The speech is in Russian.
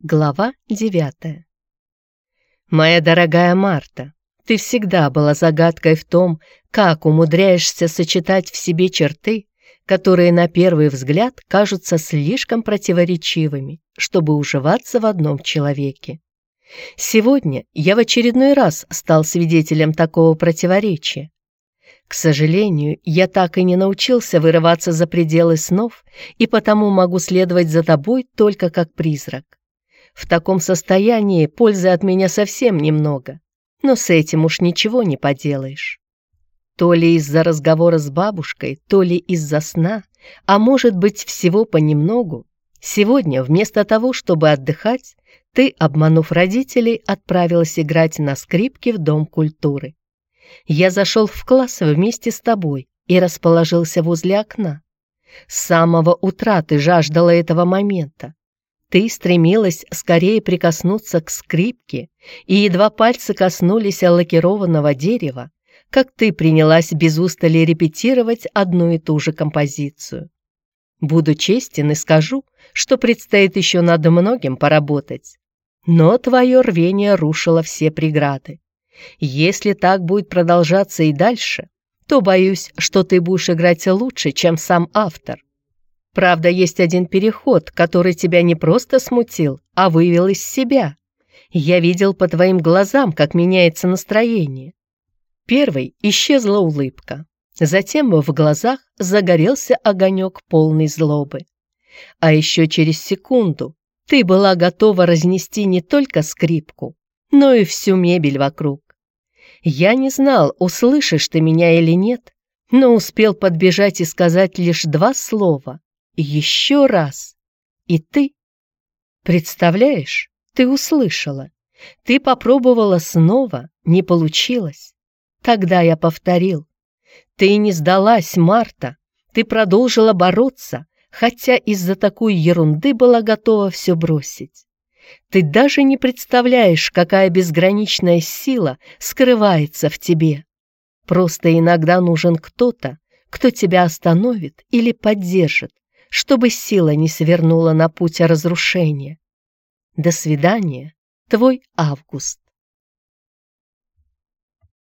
Глава девятая. Моя дорогая Марта, ты всегда была загадкой в том, как умудряешься сочетать в себе черты, которые на первый взгляд кажутся слишком противоречивыми, чтобы уживаться в одном человеке. Сегодня я в очередной раз стал свидетелем такого противоречия. К сожалению, я так и не научился вырываться за пределы снов, и потому могу следовать за тобой только как призрак. В таком состоянии пользы от меня совсем немного, но с этим уж ничего не поделаешь. То ли из-за разговора с бабушкой, то ли из-за сна, а может быть всего понемногу, сегодня вместо того, чтобы отдыхать, ты, обманув родителей, отправилась играть на скрипке в Дом культуры. Я зашел в класс вместе с тобой и расположился возле окна. С самого утра ты жаждала этого момента. Ты стремилась скорее прикоснуться к скрипке, и едва пальцы коснулись лакированного дерева, как ты принялась без устали репетировать одну и ту же композицию. Буду честен и скажу, что предстоит еще над многим поработать. Но твое рвение рушило все преграды. Если так будет продолжаться и дальше, то боюсь, что ты будешь играть лучше, чем сам автор. Правда, есть один переход, который тебя не просто смутил, а вывел из себя. Я видел по твоим глазам, как меняется настроение. Первый исчезла улыбка. Затем в глазах загорелся огонек полной злобы. А еще через секунду ты была готова разнести не только скрипку, но и всю мебель вокруг. Я не знал, услышишь ты меня или нет, но успел подбежать и сказать лишь два слова еще раз. И ты... Представляешь, ты услышала. Ты попробовала снова, не получилось. Тогда я повторил. Ты не сдалась, Марта. Ты продолжила бороться, хотя из-за такой ерунды была готова все бросить. Ты даже не представляешь, какая безграничная сила скрывается в тебе. Просто иногда нужен кто-то, кто тебя остановит или поддержит, чтобы сила не свернула на путь разрушения. До свидания, твой Август.